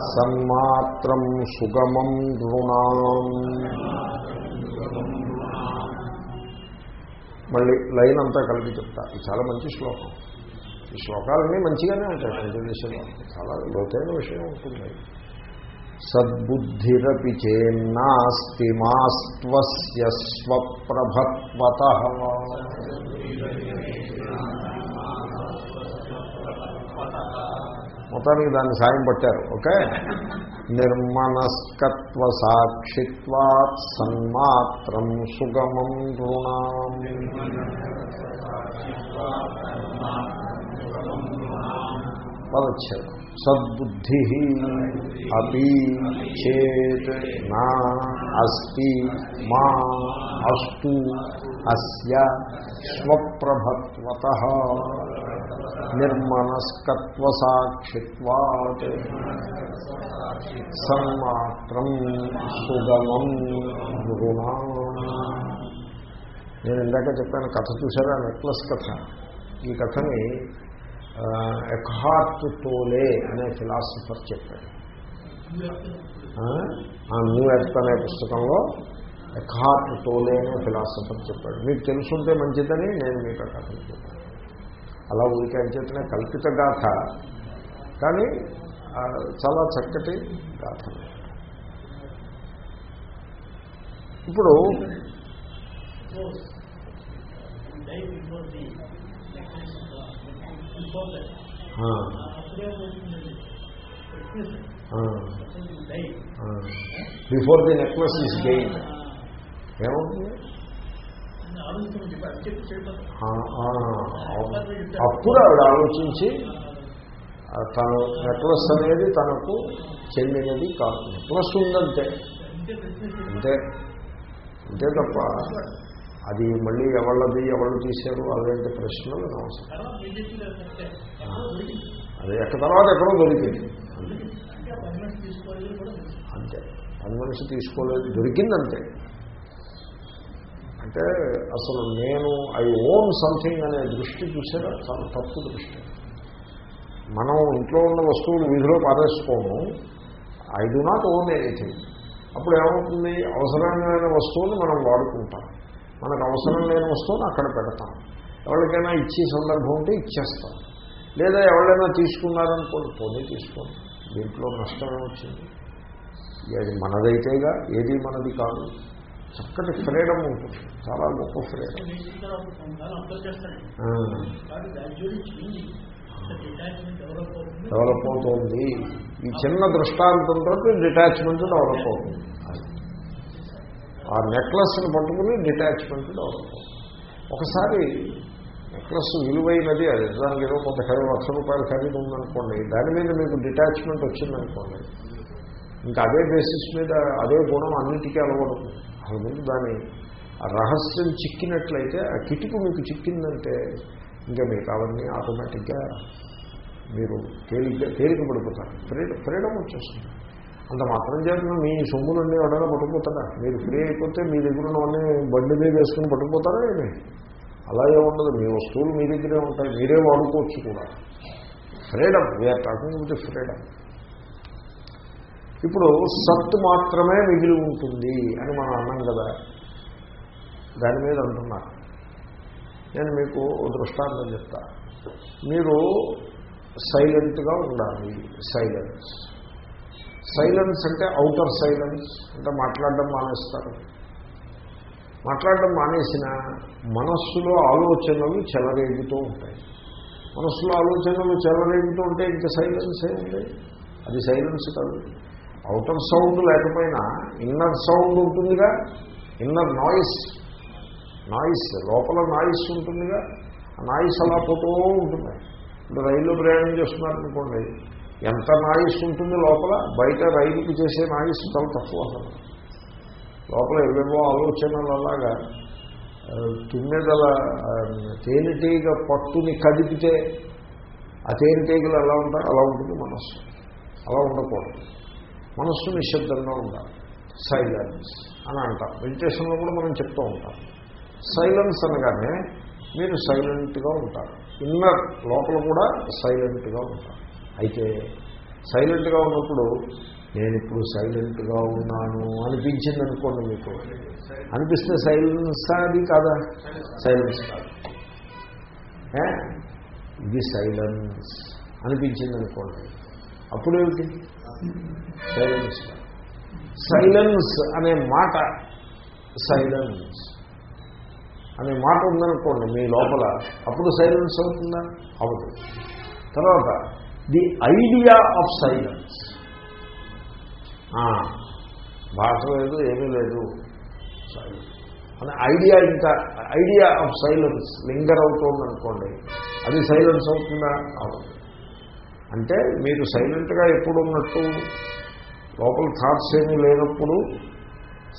సన్మాత్రం సుగమం నృణాం. మళ్ళీ లైన్ అంతా కలిపి చెప్తా. ఇది చాలా మంచి శ్లోకం. ఈ శ్లోకాలన్నీ మంచిగానే ఉంటాయి పంచదేశంలో చాలా లోతైన విషయం ఉంటుంది. సద్బుద్ధిరపి చేన్నాస్తి మాస్త్వస్య స్వప్రభత్వత. మొత్తానికి దాన్ని సాయం పట్టారు ఓకే? నిర్మనస్కత్వ సాక్షిత్వాత్ సన్మాత్రం సుగమం రుణాం పదచ్ఛేదం సద్బుద్ధి అపి చేత్ నా అస్తి మా అస్తు అస్య స్వప్రభత్వత నిర్మనస్కత్వసాక్షిత్వాత్ సన్మాత్రం సుగమం గురుణా నేను ఇందాక చెప్పాను కథ చూసారా నెక్లెస్ కథ. ఈ కథని ఎక్హార్ట్ టోలే అనే ఫిలాసఫర్ చెప్పాడు. ఆ న్యూ ఎర్త్ అనే పుస్తకంలో ఎక్హార్ట్ టోలే అనే ఫిలాసఫర్ చెప్పాడు. మీకు తెలుసుంటే మంచిదని నేను మీకు ఆ చెప్పాను. అలా ఊరికే అంచేతనే కల్పిత గాథ. కానీ చాలా చక్కటి గాథ. ఇప్పుడు ఆ, ఆ, before the necklace is gain ఏమవుతుంది? అప్పుడు ఆవిడ ఆలోచించి తన నెక్లెస్ అనేది తనకు చెందినది కాదు. నెక్లెస్ ఉందంటే అంతే. అంతే తప్ప అది మళ్ళీ ఎవళ్ళది ఎవళ్ళు తీశారు అలాంటి ప్రశ్నలు అనవసరం అది ఎక్క తర్వాత ఎక్కడో దొరికింది. అంతే. పని మనిషి తీసుకోలేదు దొరికిందంతే. అంటే అసలు నేను ఐ ఓన్ సంథింగ్ అనే దృష్టి చూసారా? చాలా తప్పు దృష్టి. మనం ఇంట్లో ఉన్న వస్తువులు వీధిలో పారేసుకోము. I do not own anything. అప్పుడు ఏమవుతుంది? అవసరమైన వస్తువులు మనం వాడుకుంటాం. మనకు అవసరం లేని వస్తువుని అక్కడ పెడతాం. ఎవరికైనా ఇచ్చే సందర్భం ఉంటే ఇచ్చేస్తాం. లేదా ఎవరైనా తీసుకున్నారనుకోండి పోనీ తీసుకోండి. దీంట్లో నష్టమే వచ్చింది. అది మనదైతేగా ఏది మనది కాదు. చక్కటి ఫ్రీడమ్ ఉంటుంది. చాలా గొప్ప ఫ్రీడమ్. డెవలప్ అవుతుంది. ఈ చిన్న దృష్టాంతంతో డిటాచ్మెంట్ డెవలప్ అవుతుంది. ఆ నెక్లెస్ని పట్టుకుని డిటాచ్మెంట్ డెవలప్ ఒకసారి నెక్లెస్ విలువైనది అది దానికి ఏదో కొంత ఖరీదు లక్ష రూపాయలు ఖరీదు ఉందనుకోండి దాని మీద మీకు డిటాచ్మెంట్ వచ్చిందనుకోండి ఇంకా అదే బేసిస్ మీద అదే గుణం అన్నిటికీ అలవడుతుంది. అసలు ముందు దాని ఆ రహస్యం చిక్కినట్లయితే ఆ కిటికి మీకు చిక్కిందంటే ఇంకా మీకు అవన్నీ ఆటోమేటిక్గా మీరు తేలిక తేలిక పడిపోతారు ఫ్రీడమ్ ఫ్రీడమ్ వచ్చేస్తుంది. అంత మాత్రం చేసిన మీ సొమ్ములన్నీ ఎవడైనా పట్టుకుపోతారా మీరు ఫ్రీ అయిపోతే మీ దగ్గర ఉన్నవన్నీ బండి మీద వేసుకుని పట్టుకుపోతారా ఏమి అలాగే ఉండదు. మీ వస్తువులు మీ దగ్గరే ఉంటాయి. మీరే వాడుకోవచ్చు కూడా. Freedom we're talking with freedom ఇప్పుడు సత్తు మాత్రమే మిగిలి ఉంటుంది అని మనం అన్నాం కదా. దాని మీద అంటున్నారు. నేను మీకు దృష్టాంతం చెప్తా. మీరు సైలెంట్గా ఉండాలి. సైలెన్స్ సైలెన్స్ అంటే అవుటర్ సైలెన్స్ అంటే మాట్లాడడం మానేస్తారు. మాట్లాడడం మానేసిన మనస్సులో ఆలోచనలు చెలరేగుతూ ఉంటాయి. మనస్సులో ఆలోచనలు చెలరేగుతూ ఉంటే ఇంకా సైలెన్స్ ఏముంది అది సైలెన్స్ కాదు. అవుటర్ సౌండ్ లేకపోయినా ఇన్నర్ సౌండ్ ఉంటుందిగా. ఇన్నర్ నాయిస్ నాయిస్ లోపల నాయిస్ ఉంటుందిగా. ఆ నాయిస్ అలా పోతూ ఉంటుంది ఇప్పుడు రైల్లో ప్రయాణం చేస్తున్నారనుకోండి ఎంత నాయిస్ ఉంటుంది లోపల? బయట రైలుకి చేసే నాయిస్ చాలా తక్కువ అసలు. లోపల ఏవేవో ఆలోచనలు అలాగా ఆ, తుమ్మెదల తేనెటీగ పట్టుని కదిపితే ఆ తేనెటీగలు ఎలా ఉంటాయి? అలా ఉంటుంది మనస్సు. అలా ఉండకూడదు. మనస్సు నిశ్శబ్దంగా ఉండాలి. సైలెన్స్ అని అంటాం. మెడిటేషన్లో కూడా మనం చెప్తూ ఉంటాం. సైలెన్స్ అనగానే మీరు సైలెంట్గా ఉంటారు. ఇన్నర్ లోపల కూడా సైలెంట్గా ఉంటారు. అయితే సైలెంట్గా ఉన్నప్పుడు నేను ఇప్పుడు సైలెంట్గా ఉన్నాను అనిపించింది అనుకోండి మీకు. అనిపిస్తే సైలెన్స్ అది కాదా? సైలెన్స్ కాదు. ఇది సైలెన్స్ అనిపించింది అనుకోండి అప్పుడేమిటి సైలెన్స్ సైలెన్స్ అనే మాట సైలెన్స్ అనే మాట ఉందనుకోండి మీ లోపల అప్పుడు సైలెన్స్ అవుతుందా? అవదు తర్వాత ది ఐడియా ఆఫ్ సైలెన్స్ భాష లేదు ఏమీ లేదు. అని ఐడియా ఇంకా ఐడియా ఆఫ్ సైలెన్స్ లింగర్ అవుతుంది అనుకోండి అది సైలెన్స్ అవుతుందా? అవుతుంది అంటే మీరు సైలెంట్గా ఎప్పుడు ఉన్నట్టు లోపల థాట్స్ ఏమీ లేనప్పుడు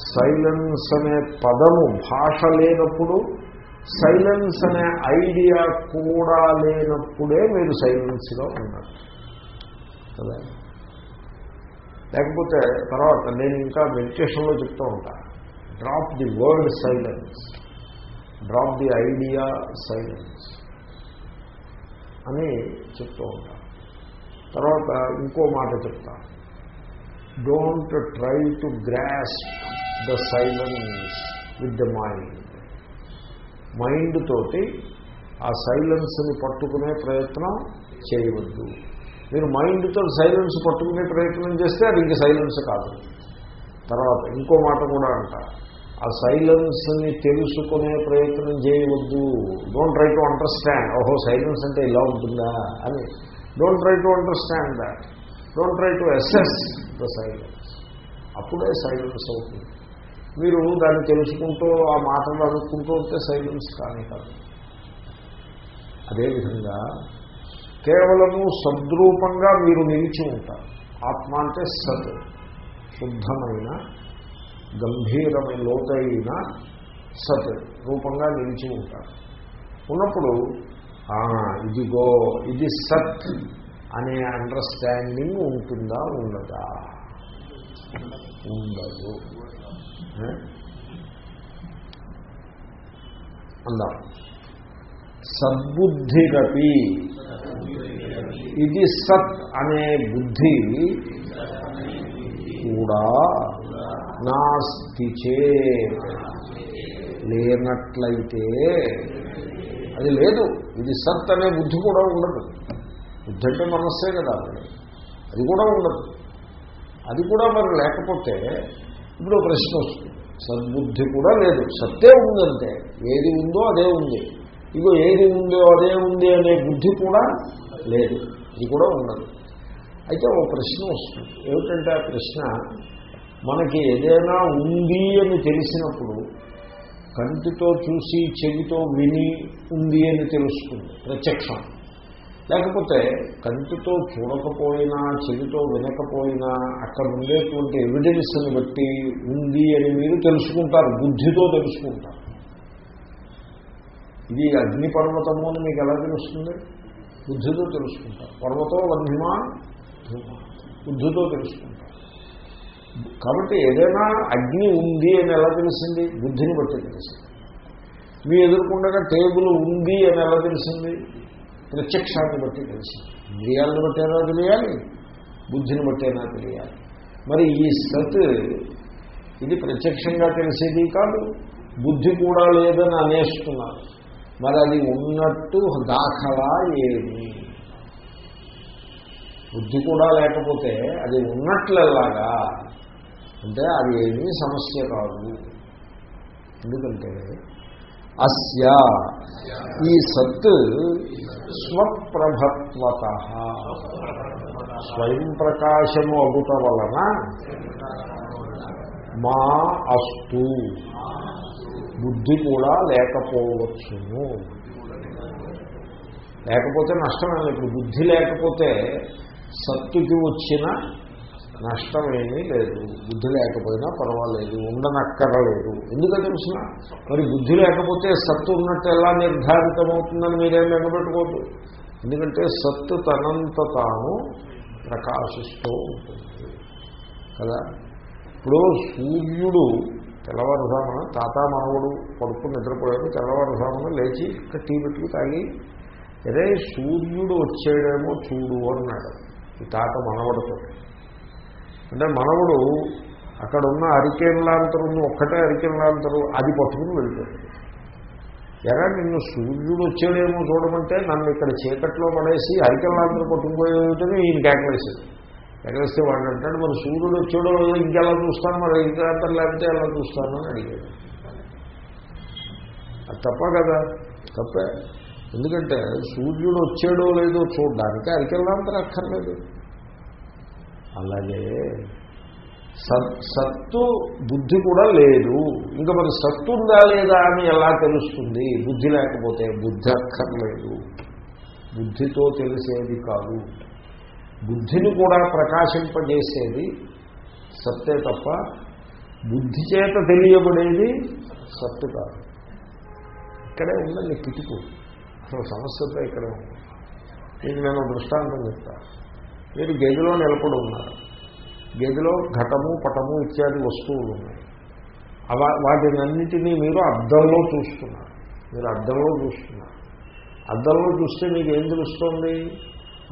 సైలెన్స్ అనే పదము భాష లేనప్పుడు సైలెన్స్ అనే ఐడియా కూడా లేనప్పుడే మీరు సైలెన్స్గా ఉన్నారు. కదా? లేకపోతే తర్వాత నేను ఇంకా మెడిటేషన్లో చెప్తూ ఉంటా. Drop the word silence. Drop the idea silence. అని చెప్తూ ఉంటా. తర్వాత ఇంకో మాట చెప్తా. Don't try to grasp the silence with the mind. Mind తోటి ఆ సైలెన్స్ని పట్టుకునే ప్రయత్నం చేయవద్దు. మీరు మైండ్తో సైలెన్స్ పట్టుకునే ప్రయత్నం చేస్తే అది ఇంక సైలెన్స్ కాదు. తర్వాత ఇంకో మాట కూడా అంట ఆ సైలెన్స్ని తెలుసుకునే ప్రయత్నం చేయవద్దు. డోంట్ ట్రై టు అండర్స్టాండ్ ఓహో సైలెన్స్ అంటే ఇలా ఉంటుందా అని. Don't try to understand that don't try to assess the silence అప్పుడే సైలెన్స్ అవుతుంది. మీరు దాన్ని తెలుసుకుంటూ ఆ మాటలు అడుక్కుంటూ ఉంటే సైలెన్స్ కానీ కాదు. అదేవిధంగా కేవలము సద్రూపంగా మీరు నిలిచి ఉంటారు. ఆత్మ అంటే సత్. శుద్ధమైన గంభీరమైన లోతైన సత్. రూపంగా నిలిచి ఉంటారు. ఉన్నప్పుడు ఇదిగో ఇది సత్ అనే అండర్స్టాండింగ్ ఉంటుందా ఉండదా? ఉండదు. అందాం సద్బుద్ధిరపి ఇది సత్ అనే బుద్ధి కూడా నాస్తి చే లేనట్లయితే అది లేదు. ఇది సత్ అనే బుద్ధి కూడా ఉండదు. బుద్ధి అంటే మనస్సే కదా. అది కూడా ఉండదు. అది కూడా మరి లేకపోతే ఇప్పుడు ప్రశ్న వస్తుంది. సద్బుద్ధి కూడా లేదు. సత్తే ఉందంటే ఏది ఉందో అదే ఉంది. ఇగో ఏది ఉందో అదే ఉంది అనే బుద్ధి కూడా లేదు. ఇది కూడా ఉండదు అయితే ఒక ప్రశ్న వస్తుంది. ఏమిటంటే ఆ ప్రశ్న మనకి ఏదైనా ఉంది అని తెలిసినప్పుడు కంటితో చూసి చెవితో విని ఉంది అని తెలుస్తుంది. ప్రత్యక్షం. లేకపోతే కంటితో చూడకపోయినా చెవితో వినకపోయినా అక్కడ ఉండేటువంటి ఎవిడెన్స్ని బట్టి ఉంది అని మీరు తెలుసుకుంటారు బుద్ధితో తెలుసుకుంటారు. ఇది అగ్నిపర్వతము అని మీకు ఎలా తెలుస్తుంది? బుద్ధితో తెలుసుకుంటారు. పర్వతో వన్హిమా బుద్ధితో తెలుసుకుంటారు. కాబట్టి ఏదైనా అగ్ని ఉంది అని ఎలా తెలిసింది? బుద్ధిని బట్టి తెలిసింది మీ ఎదుర్కొండగా టేబుల్ ఉంది అని ఎలా తెలిసింది? ప్రత్యక్షాన్ని బట్టి తెలిసింది ఇంద్రియాలను బట్టేనా తెలియాలి బుద్ధిని బట్టేనా తెలియాలి. మరి ఈ సత్ ఇది ప్రత్యక్షంగా తెలిసేది కాదు. బుద్ధి కూడా లేదని అనేస్తున్నారు. మరి అది ఉన్నట్టు దాఖలా ఏమి? బుద్ధి కూడా లేకపోతే అది ఉన్నట్లలాగా అంటే అది ఏమీ సమస్య కాదు. ఎందుకంటే అస్య ఈ సత్ స్వప్రభత్వత. స్వయం ప్రకాశము అగుట వలన మా అస్తు. బుద్ధి కూడా లేకపోవచ్చును. లేకపోతే నష్టమే ఇప్పుడు బుద్ధి లేకపోతే సత్తుకి వచ్చిన నష్టమేమీ లేదు. బుద్ధి లేకపోయినా పర్వాలేదు. ఉండనక్కరలేదు. ఎందుకో తెలుసిన? మరి బుద్ధి లేకపోతే సత్తు ఉన్నట్టు ఎలా నిర్ధారితమవుతుందని మీరేం వెనబెట్టుకోవద్దు ఎందుకంటే సత్తు తనంత తాను ప్రకాశిస్తూ ఉంటుంది. కదా? ఇప్పుడు సూర్యుడు తెల్లవారుజామున తాత మనవడు పడుకుని నిద్రపోయాడు. తెల్లవారుజామున లేచి ఇక్కడ టీ పెట్టుకు తాగి అరే సూర్యుడు వచ్చేయడేమో చూడు అన్నాడు ఈ తాత మనవడతో అంటే మనవుడు అక్కడ ఉన్న అరికేన్లాంతరం ఒక్కటే అరికేన్లాంతరు అది పట్టుకుని వెళ్ళిపోతుంది ఎరా నిన్ను సూర్యుడు వచ్చాడేమో చూడమంటే నన్ను ఇక్కడ చీకట్లో పడేసి అరికెళ్ళాంతరం పట్టుకుపోయేటని ఈయన కేకలేసాడు ఎగరేస్తే వాడు అంటాడు మరి సూర్యుడు వచ్చాడో ఇంకెలా చూస్తాను? మరి ఇంకెంత లేకపోతే ఎలా చూస్తాను? అని అడిగాడు. అది తప్ప కదా తప్పే. ఎందుకంటే సూర్యుడు వచ్చాడో లేదో చూడడానికి అరికెళ్ళాంతరం అక్కర్లేదు. అలాగే సత్ సత్తు బుద్ధి కూడా లేదు. ఇంకా మరి సత్తు ఉందా లేదా అని ఎలా తెలుస్తుంది? బుద్ధి లేకపోతే బుద్ధి అక్కర్లేదు బుద్ధితో తెలిసేది కాదు. బుద్ధిని కూడా ప్రకాశింపజేసేది సత్తే తప్ప బుద్ధి చేత తెలియబడేది సత్తు కాదు. ఇక్కడే ఉందండి కిటుకు. అసలు సమస్యతో ఇక్కడే ఉంది మీకు నేను దృష్టాంతం చెప్తాను. మీరు గదిలో నిలబడి ఉన్నారు. గదిలో ఘటము పటము ఇత్యాది వస్తువులు ఉన్నాయి. అలా వాటినన్నిటినీ మీరు అద్దంలో చూస్తున్నారు. మీరు అద్దంలో చూస్తున్నారు. అద్దంలో చూస్తే మీకు ఏం తెలుస్తోంది?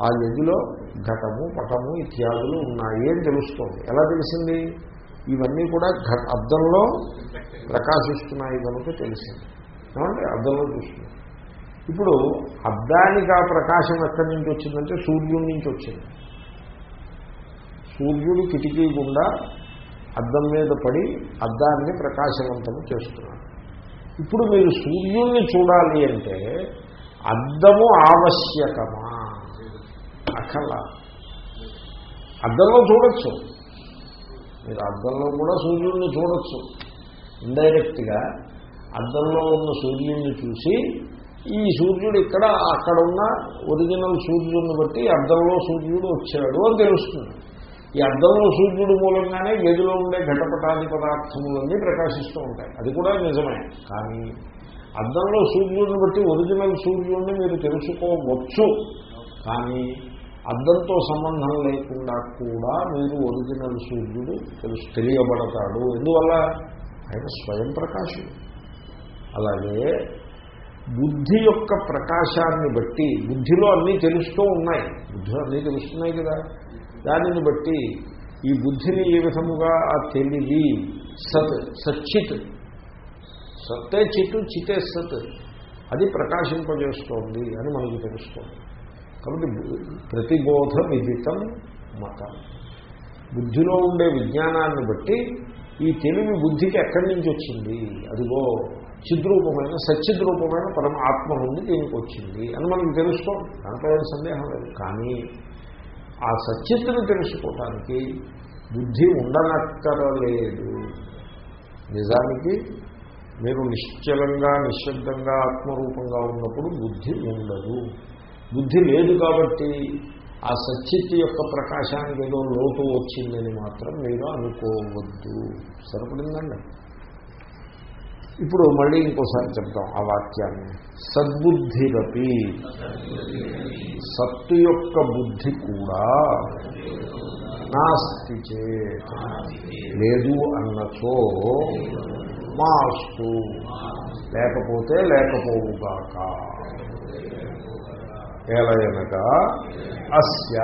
ఆ గదిలో ఘటము పటము ఇత్యాదులు ఉన్నాయి అని తెలుస్తోంది. ఎలా తెలిసింది? ఇవన్నీ కూడా ఘట అద్దంలో ప్రకాశిస్తున్నాయి కనుక తెలిసింది. ఏమంటే అద్దంలో చూస్తున్నాం ఇప్పుడు అద్దానికి ఆ ప్రకాశం ఎక్కడి నుంచి వచ్చిందంటే సూర్యుడి నుంచి వచ్చింది. సూర్యుడు కిటికీ గుండా అద్దం మీద పడి అద్దాన్ని ప్రకాశవంతము చేస్తున్నాడు. ఇప్పుడు మీరు సూర్యుడిని చూడాలి అంటే అద్దము ఆవశ్యకమా? అక్కల అద్దంలో చూడొచ్చు. మీరు అద్దంలో కూడా సూర్యుడిని చూడొచ్చు. ఇండైరెక్ట్గా అద్దంలో ఉన్న సూర్యుడిని చూసి ఈ సూర్యుడు ఇక్కడ అక్కడ ఉన్న ఒరిజినల్ సూర్యుడిని బట్టి అద్దంలో సూర్యుడు వచ్చాడు అని తెలుస్తుంది. ఈ అద్దంలో సూర్యుడు మూలంగానే గదిలో ఉండే ఘటపటాది పదార్థములన్నీ ప్రకాశిస్తూ ఉంటాయి. అది కూడా నిజమే. కానీ అద్దంలో సూర్యుడిని బట్టి ఒరిజినల్ సూర్యుడిని మీరు తెలుసుకోవచ్చు. కానీ అద్దంతో సంబంధం లేకుండా కూడా మీరు ఒరిజినల్ సూర్యుడు తెలుసు తెలియబడతాడు. ఎందువల్ల? ఆయన స్వయం ప్రకాశుడు. అలాగే బుద్ధి యొక్క ప్రకాశాన్ని బట్టి బుద్ధిలో అన్నీ తెలుస్తూ ఉన్నాయి. బుద్ధిలో అన్నీ తెలుస్తున్నాయి కదా. దానిని బట్టి ఈ బుద్ధిని ఏ విధముగా ఆ తెలివి సత్ సచ్చిత్. సత్తే చిత్తు చితే సత్. అది ప్రకాశింపజేస్తోంది అని మనకు తెలుస్తోంది. కాబట్టి ప్రతిబోధ విదితం మతం. బుద్ధిలో ఉండే విజ్ఞానాన్ని బట్టి ఈ తెలివి బుద్ధికి ఎక్కడి నుంచి వచ్చింది? అదిగో చిద్రూపమైన సచ్చిద్రూపమైన పరమ ఆత్మ నుండి దీనికి వచ్చింది అని మనకు తెలుస్తోంది. దాంట్లో సందేహం లేదు. కానీ ఆ సచిత్తును తెలుసుకోవటానికి బుద్ధి ఉండనక్కరలేదు. నిజానికి మీరు నిశ్చలంగా నిశ్శబ్దంగా ఆత్మరూపంగా ఉన్నప్పుడు బుద్ధి ఉండదు. బుద్ధి లేదు కాబట్టి ఆ సచ్చిత్ యొక్క ప్రకాశానికి ఏదో లోటు వచ్చిందని మాత్రం మీరు అనుకోవద్దు. సరిపడిందండి? ఇప్పుడు మళ్ళీ ఇంకోసారి చెప్తాం ఆ వాక్యాన్ని. సద్బుద్ధిరపి. సత్తు యొక్క బుద్ధి కూడా నాస్తి చేత. లేదు అన్నచో మాస్తు. లేకపోతే లేకపోవుగాక. ఏలయనగా అస్య.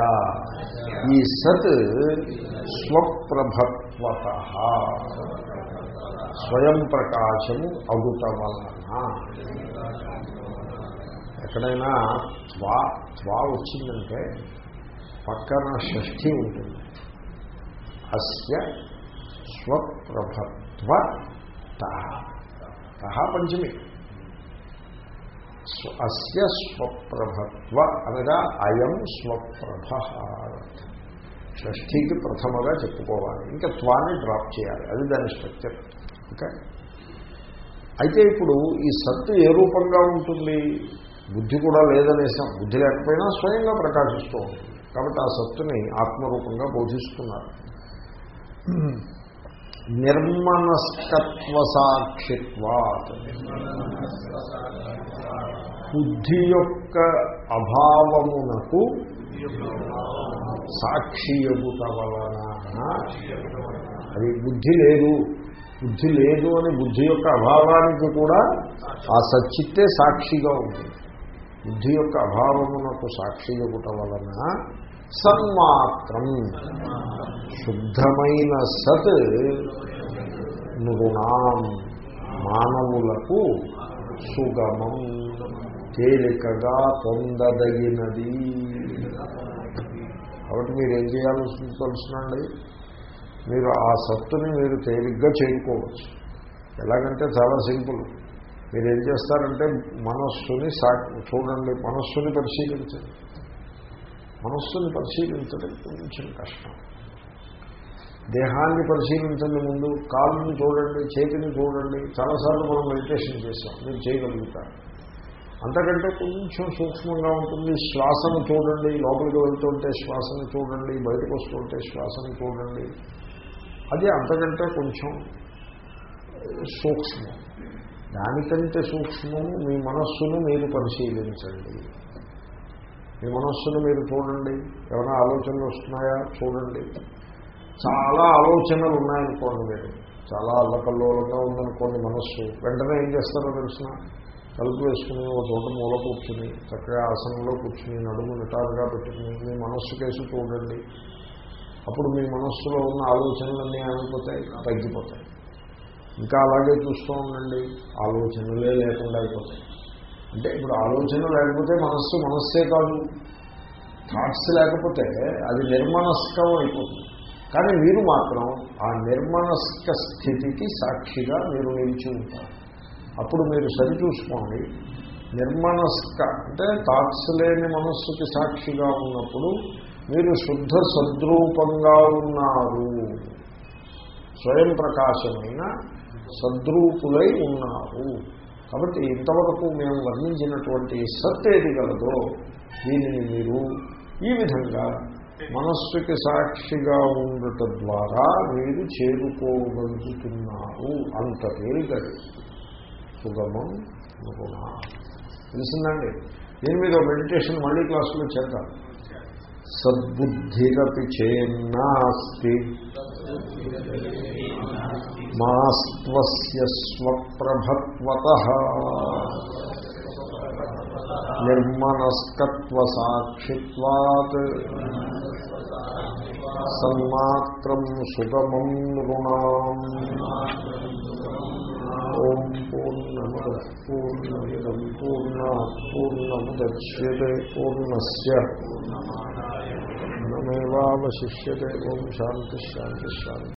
ఈ సత్ స్వప్రభత్వత. స్వయం ప్రకాశము అగుట వలన ఎక్కడైనా త్వా త్వా వచ్చిందంటే పక్కన షష్ఠి ఉంటుంది. అస్య స్వప్రభత్వ తహ పంచమి. అస్య స్వప్రభత్వ అనగా అయం స్వప్రభ. షష్ఠికి ప్రథమగా చెప్పుకోవాలి. ఇంకా త్వాన్ని డ్రాప్ చేయాలి. అది దాని స్ట్రక్చర్. ఓకే. అయితే ఇప్పుడు ఈ సత్తు ఏ రూపంగా ఉంటుంది? బుద్ధి కూడా లేదనేసాం బుద్ధి లేకపోయినా స్వయంగా ప్రకాశిస్తూ ఉంటుంది. కాబట్టి ఆ సత్తుని ఆత్మరూపంగా బోధిస్తున్నారు. నిర్మనస్కత్వ సాక్షిత్వాత్ బుద్ధి యొక్క అభావమునకు సాక్షియగుట వలన అది బుద్ధి లేదు. బుద్ధి లేదు అని బుద్ధి యొక్క అభావానికి కూడా ఆ సచ్చిత్తే సాక్షిగా ఉంది. బుద్ధి యొక్క అభావమునకు సాక్షియగుట వలన సన్మాత్రం శుద్ధమైన సత్ నృణాం మానవులకు సుగమం. తేలికగా పొందదగినది. కాబట్టి మీరు చేయాల్సి తెలుసునండి మీరు ఆ సత్తుని మీరు తేలిగ్గా చేరుకోవచ్చు ఎలాగంటే చాలా సింపుల్. మీరు ఏం చేస్తారంటే మనస్సుని సా చూడండి మనస్సుని పరిశీలించండి. మనస్సుని పరిశీలించడం కొంచెం కష్టం. దేహాన్ని పరిశీలించండి ముందు కాళ్ళని చూడండి చేతిని చూడండి. చాలాసార్లు మనం మెడిటేషన్ చేసాం మీరు చేయగలుగుతారు. అంతకంటే కొంచెం సూక్ష్మంగా ఉంటుంది శ్వాసను చూడండి లోపలికి వెళ్తుంటే శ్వాసను చూడండి బయటకు వస్తుంటే శ్వాసను చూడండి. అది అంతకంటే కొంచెం సూక్ష్మం. దానికంటే సూక్ష్మము మీ మనస్సును మీరు పరిశీలించండి. మీ మనస్సును మీరు చూడండి. ఏమైనా ఆలోచనలు వస్తున్నాయా? చూడండి. చాలా ఆలోచనలు ఉన్నాయనుకోండి మీరు. చాలా అల్లకల్లోలంగా ఉందనుకోండి మనస్సు. వెంటనే ఏం చేస్తారో తెలిసిన? తలుపు వేసుకుని ఒక చోట మూల కూర్చుని చక్కగా ఆసనంలో కూర్చుని నడుము నిటారుగా పెట్టుకుని మీ మనస్సు కేసు చూడండి. అప్పుడు మీ మనస్సులో ఉన్న ఆలోచనలన్నీ ఆగిపోతాయి తగ్గిపోతాయి. ఇంకా అలాగే చూస్తూ ఉండండి ఆలోచనలే లేకుండా అయిపోతాయి. అంటే ఇప్పుడు ఆలోచన లేకపోతే మనస్సు మనస్సే కాదు. థాట్స్ లేకపోతే అది నిర్మనస్కం అయిపోతుంది. కానీ మీరు మాత్రం ఆ నిర్మనస్క స్థితికి సాక్షిగా మీరు నిలిచి ఉంటారు. అప్పుడు మీరు సరిచూసుకోండి. నిర్మనస్క అంటే థాట్స్ లేని మనస్సుకి సాక్షిగా ఉన్నప్పుడు మీరు శుద్ధ సద్రూపంగా ఉన్నారు. స్వయం ప్రకాశమైన సద్రూపులై ఉన్నారు. కాబట్టి ఇంతవరకు మేము వర్ణించినటువంటి సత్ ఏది దీనిని మీరు ఈ విధంగా మనస్సుకి సాక్షిగా ఉండటం ద్వారా మీరు చేరుకోగలుగుతున్నారు అంత తేలికది. సుగమం అనుకున్నా తెలిసిందండి? దీని మీద మెడిటేషన్ మళ్ళీ క్లాసులో చేద్దాం. సద్బుద్ధిరపి చేన్నాస్తి. మాస్త్వస్య స్వప్రభత్వత. నిర్మనస్కత్వసాక్షిత్వాత్. సన్మాత్రం సుగమం నృణాం. ఓం పూర్ణముద పూర్ణమిదం పూర్ణా పూర్ణముద్యతే పూర్ణస్ పూర్ణమేవాశిష్యతే ఓం శాంతి శాంతి శాంతి